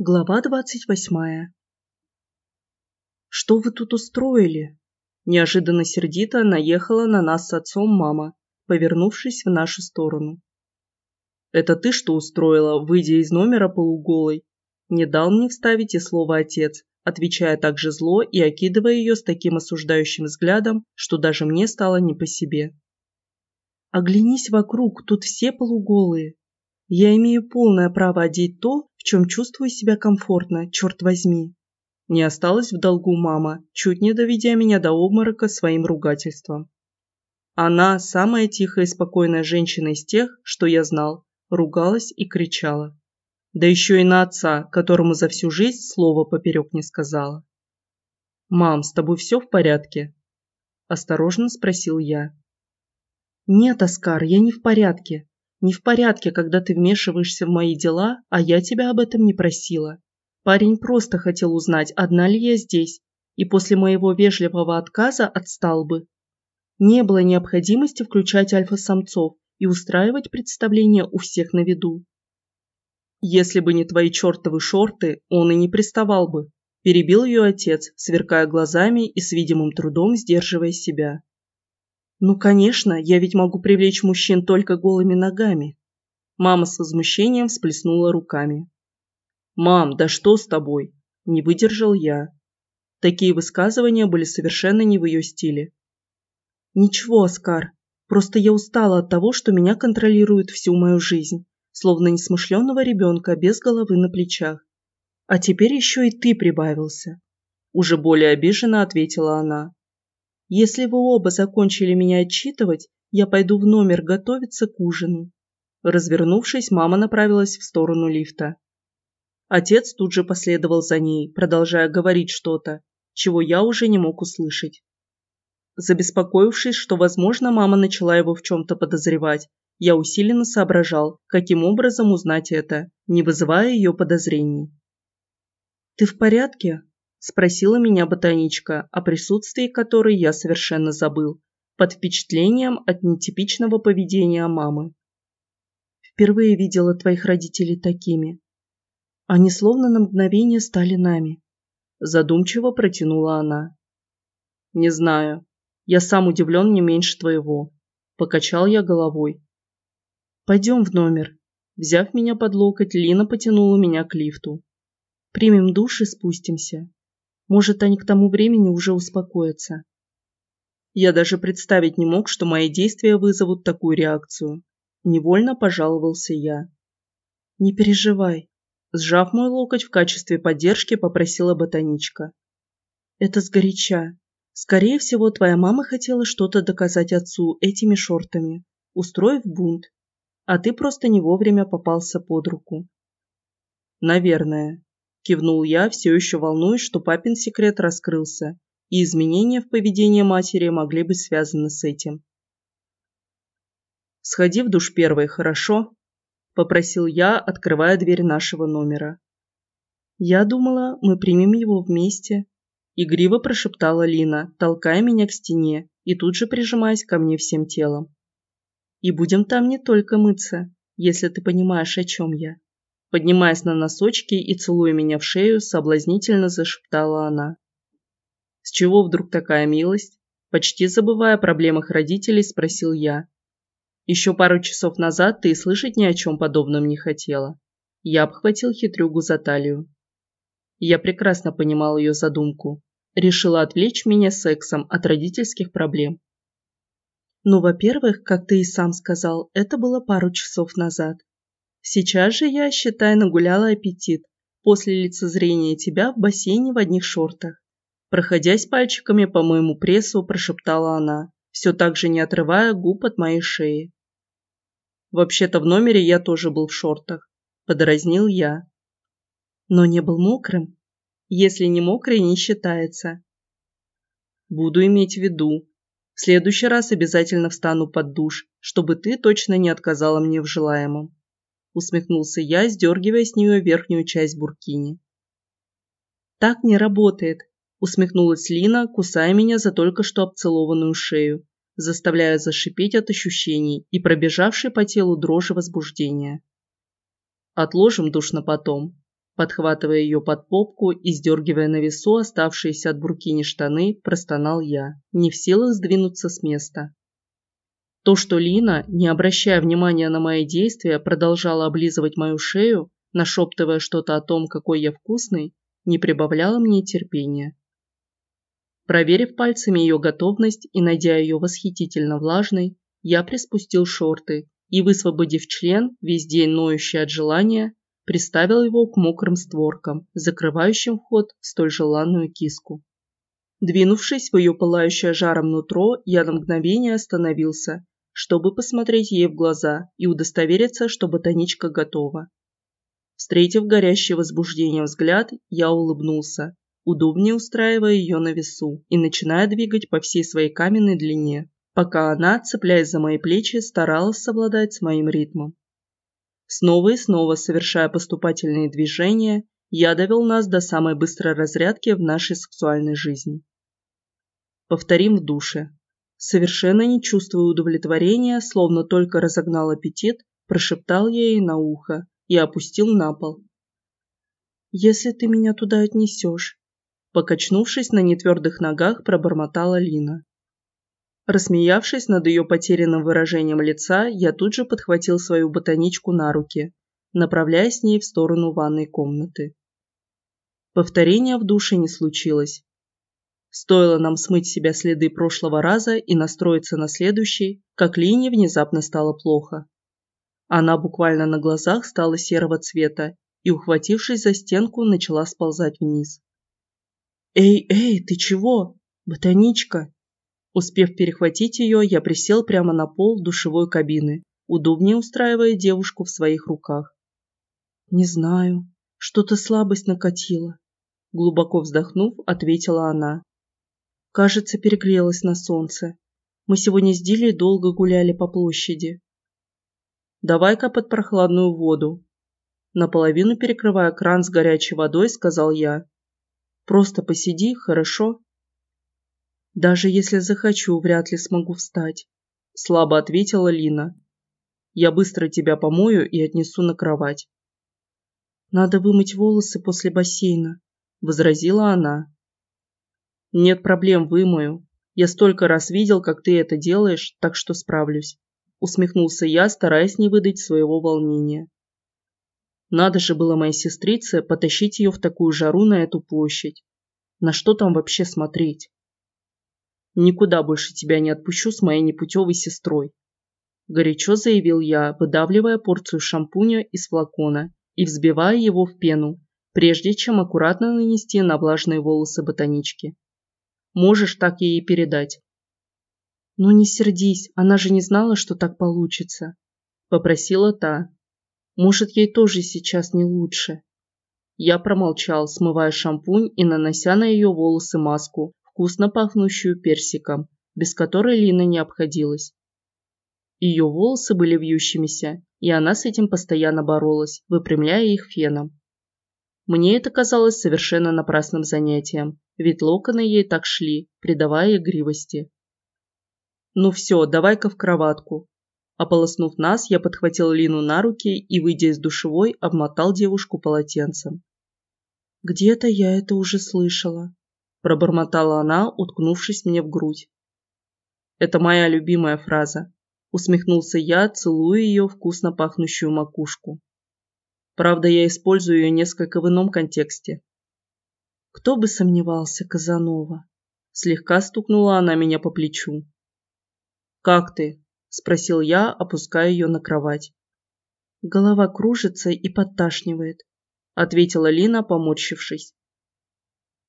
Глава двадцать восьмая «Что вы тут устроили?» Неожиданно сердито наехала на нас с отцом мама, повернувшись в нашу сторону. «Это ты что устроила, выйдя из номера полуголой?» Не дал мне вставить и слово «отец», отвечая так же зло и окидывая ее с таким осуждающим взглядом, что даже мне стало не по себе. «Оглянись вокруг, тут все полуголые. Я имею полное право одеть то, в чем чувствую себя комфортно, черт возьми. Не осталось в долгу мама, чуть не доведя меня до обморока своим ругательством. Она, самая тихая и спокойная женщина из тех, что я знал, ругалась и кричала. Да еще и на отца, которому за всю жизнь слова поперек не сказала. «Мам, с тобой все в порядке?» Осторожно спросил я. «Нет, Оскар, я не в порядке. Не в порядке, когда ты вмешиваешься в мои дела, а я тебя об этом не просила. Парень просто хотел узнать, одна ли я здесь, и после моего вежливого отказа отстал бы. Не было необходимости включать альфа-самцов и устраивать представление у всех на виду. Если бы не твои чертовы шорты, он и не приставал бы. Перебил ее отец, сверкая глазами и с видимым трудом сдерживая себя. Ну, конечно, я ведь могу привлечь мужчин только голыми ногами. Мама с возмущением всплеснула руками. «Мам, да что с тобой?» Не выдержал я. Такие высказывания были совершенно не в ее стиле. «Ничего, Оскар, просто я устала от того, что меня контролируют всю мою жизнь, словно несмышленного ребенка без головы на плечах. А теперь еще и ты прибавился». Уже более обиженно ответила она. Если вы оба закончили меня отчитывать, я пойду в номер готовиться к ужину. Развернувшись, мама направилась в сторону лифта. Отец тут же последовал за ней, продолжая говорить что-то, чего я уже не мог услышать. Забеспокоившись, что, возможно, мама начала его в чем-то подозревать, я усиленно соображал, каким образом узнать это, не вызывая ее подозрений. «Ты в порядке?» Спросила меня ботаничка, о присутствии которой я совершенно забыл, под впечатлением от нетипичного поведения мамы. Впервые видела твоих родителей такими. Они словно на мгновение стали нами. Задумчиво протянула она. Не знаю. Я сам удивлен не меньше твоего. Покачал я головой. Пойдем в номер. Взяв меня под локоть, Лина потянула меня к лифту. Примем душ и спустимся. Может, они к тому времени уже успокоятся. Я даже представить не мог, что мои действия вызовут такую реакцию. Невольно пожаловался я. Не переживай. Сжав мой локоть в качестве поддержки, попросила ботаничка. Это сгоряча. Скорее всего, твоя мама хотела что-то доказать отцу этими шортами, устроив бунт. А ты просто не вовремя попался под руку. Наверное. Кивнул я, все еще волнуюсь, что папин секрет раскрылся, и изменения в поведении матери могли быть связаны с этим. «Сходи в душ первой, хорошо?» – попросил я, открывая дверь нашего номера. «Я думала, мы примем его вместе», – игриво прошептала Лина, толкая меня к стене и тут же прижимаясь ко мне всем телом. «И будем там не только мыться, если ты понимаешь, о чем я» поднимаясь на носочки и целуя меня в шею, соблазнительно зашептала она. «С чего вдруг такая милость?» Почти забывая о проблемах родителей, спросил я. «Еще пару часов назад ты слышать ни о чем подобном не хотела». Я обхватил хитрюгу за талию. Я прекрасно понимал ее задумку. Решила отвлечь меня сексом от родительских проблем. Ну, во-первых, как ты и сам сказал, это было пару часов назад. Сейчас же я, считай, нагуляла аппетит после лицезрения тебя в бассейне в одних шортах. Проходясь пальчиками по моему прессу, прошептала она, все так же не отрывая губ от моей шеи. Вообще-то в номере я тоже был в шортах. Подразнил я. Но не был мокрым. Если не мокрый, не считается. Буду иметь в виду. В следующий раз обязательно встану под душ, чтобы ты точно не отказала мне в желаемом усмехнулся я, сдергивая с нее верхнюю часть буркини. «Так не работает», – усмехнулась Лина, кусая меня за только что обцелованную шею, заставляя зашипеть от ощущений и пробежавшей по телу дрожи возбуждения. «Отложим душ на потом», – Подхватывая ее под попку и сдергивая на весу оставшиеся от буркини штаны, простонал я, не в силах сдвинуться с места. То, что Лина, не обращая внимания на мои действия, продолжала облизывать мою шею, нашептывая что-то о том, какой я вкусный, не прибавляло мне терпения. Проверив пальцами ее готовность и найдя ее восхитительно влажной, я приспустил шорты и, высвободив член, весь день ноющий от желания, приставил его к мокрым створкам, закрывающим вход в столь желанную киску. Двинувшись в ее пылающее жаром нутро, я на мгновение остановился, чтобы посмотреть ей в глаза и удостовериться, что ботаничка готова. Встретив горящий возбуждением взгляд, я улыбнулся, удобнее устраивая ее на весу и начиная двигать по всей своей каменной длине, пока она, цепляясь за мои плечи, старалась совладать с моим ритмом. Снова и снова совершая поступательные движения, я довел нас до самой быстрой разрядки в нашей сексуальной жизни. Повторим в душе. Совершенно не чувствуя удовлетворения, словно только разогнал аппетит, прошептал я ей на ухо и опустил на пол. «Если ты меня туда отнесешь», покачнувшись на нетвердых ногах, пробормотала Лина. Рассмеявшись над ее потерянным выражением лица, я тут же подхватил свою ботаничку на руки, направляясь с ней в сторону ванной комнаты. Повторения в душе не случилось. Стоило нам смыть себя следы прошлого раза и настроиться на следующий, как Лине внезапно стало плохо. Она буквально на глазах стала серого цвета и, ухватившись за стенку, начала сползать вниз. «Эй, эй, ты чего? Ботаничка!» Успев перехватить ее, я присел прямо на пол душевой кабины, удобнее устраивая девушку в своих руках. «Не знаю, что-то слабость накатила», – глубоко вздохнув, ответила она. «Кажется, перегрелась на солнце. Мы сегодня с Дилей долго гуляли по площади». «Давай-ка под прохладную воду», наполовину перекрывая кран с горячей водой, сказал я. «Просто посиди, хорошо?» Даже если захочу, вряд ли смогу встать. Слабо ответила Лина. Я быстро тебя помою и отнесу на кровать. Надо вымыть волосы после бассейна, возразила она. Нет проблем, вымою. Я столько раз видел, как ты это делаешь, так что справлюсь. Усмехнулся я, стараясь не выдать своего волнения. Надо же было моей сестрице потащить ее в такую жару на эту площадь. На что там вообще смотреть? Никуда больше тебя не отпущу с моей непутевой сестрой. Горячо заявил я, выдавливая порцию шампуня из флакона и взбивая его в пену, прежде чем аккуратно нанести на влажные волосы ботанички. Можешь так ей передать. «Ну не сердись, она же не знала, что так получится», – попросила та. «Может, ей тоже сейчас не лучше». Я промолчал, смывая шампунь и нанося на ее волосы маску, вкусно пахнущую персиком, без которой Лина не обходилась. Ее волосы были вьющимися, и она с этим постоянно боролась, выпрямляя их феном. Мне это казалось совершенно напрасным занятием, ведь локоны ей так шли, придавая игривости. «Ну все, давай-ка в кроватку». Ополоснув нас, я подхватил Лину на руки и, выйдя из душевой, обмотал девушку полотенцем. «Где-то я это уже слышала», пробормотала она, уткнувшись мне в грудь. Это моя любимая фраза. Усмехнулся я, целуя ее вкусно пахнущую макушку. Правда, я использую ее несколько в ином контексте. Кто бы сомневался, Казанова. Слегка стукнула она меня по плечу. «Как ты?» – спросил я, опуская ее на кровать. «Голова кружится и подташнивает», – ответила Лина, поморщившись.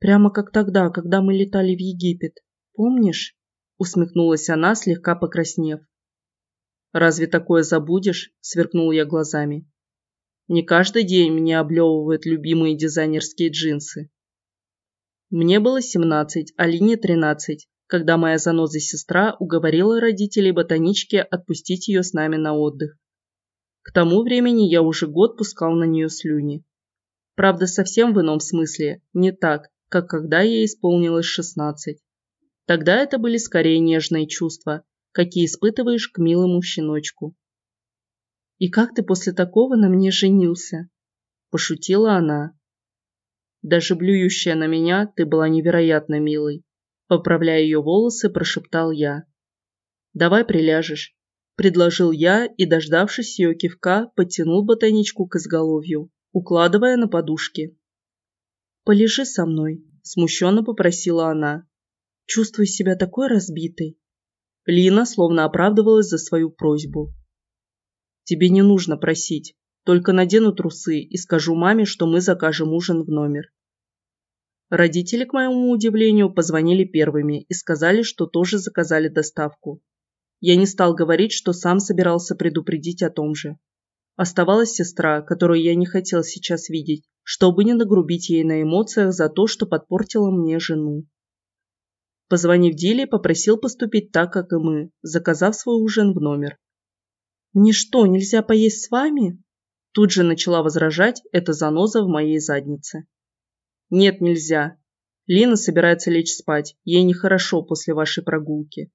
Прямо как тогда, когда мы летали в Египет. Помнишь?» Усмехнулась она, слегка покраснев. «Разве такое забудешь?» – сверкнул я глазами. «Не каждый день мне облевывают любимые дизайнерские джинсы». Мне было 17, а Лине 13, когда моя заноза сестра уговорила родителей ботанички отпустить ее с нами на отдых. К тому времени я уже год пускал на нее слюни. Правда, совсем в ином смысле, не так, как когда ей исполнилось 16. Тогда это были скорее нежные чувства, какие испытываешь к милому щеночку. «И как ты после такого на мне женился?» пошутила она. Даже блюющая на меня, ты была невероятно милой. Поправляя ее волосы, прошептал я. «Давай приляжешь», – предложил я и, дождавшись ее кивка, подтянул ботаничку к изголовью, укладывая на подушки. «Полежи со мной», – смущенно попросила она. «Чувствую себя такой разбитой». Лина словно оправдывалась за свою просьбу. «Тебе не нужно просить. Только надену трусы и скажу маме, что мы закажем ужин в номер. Родители, к моему удивлению, позвонили первыми и сказали, что тоже заказали доставку. Я не стал говорить, что сам собирался предупредить о том же. Оставалась сестра, которую я не хотел сейчас видеть, чтобы не нагрубить ей на эмоциях за то, что подпортила мне жену. Позвонив Диле, попросил поступить так, как и мы, заказав свой ужин в номер. «Мне что, нельзя поесть с вами?» Тут же начала возражать эта заноза в моей заднице. «Нет, нельзя. Лина собирается лечь спать. Ей нехорошо после вашей прогулки».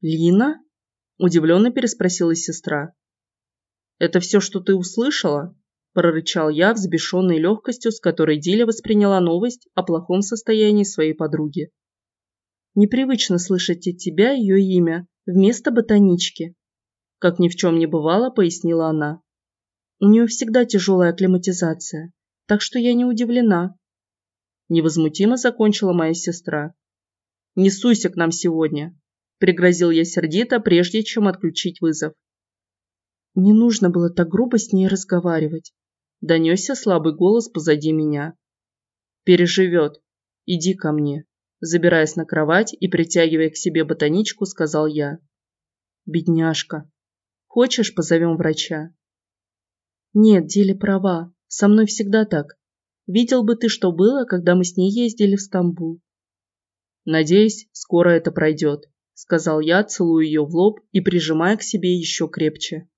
«Лина?» – удивленно переспросила сестра. «Это все, что ты услышала?» – прорычал я, взбешенной легкостью, с которой Диля восприняла новость о плохом состоянии своей подруги. «Непривычно слышать от тебя ее имя вместо ботанички», – как ни в чем не бывало, пояснила она. «У нее всегда тяжелая акклиматизация, так что я не удивлена, невозмутимо закончила моя сестра. «Не суйся к нам сегодня», – пригрозил я сердито, прежде чем отключить вызов. «Не нужно было так грубо с ней разговаривать», – донесся слабый голос позади меня. «Переживет. Иди ко мне», – забираясь на кровать и притягивая к себе ботаничку, сказал я. «Бедняжка. Хочешь, позовем врача?» «Нет, Дели права. Со мной всегда так. Видел бы ты, что было, когда мы с ней ездили в Стамбул. Надеюсь, скоро это пройдет, сказал я, целуя ее в лоб и прижимая к себе еще крепче.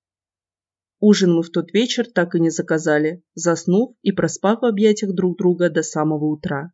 Ужин мы в тот вечер так и не заказали, заснув и проспав в объятиях друг друга до самого утра.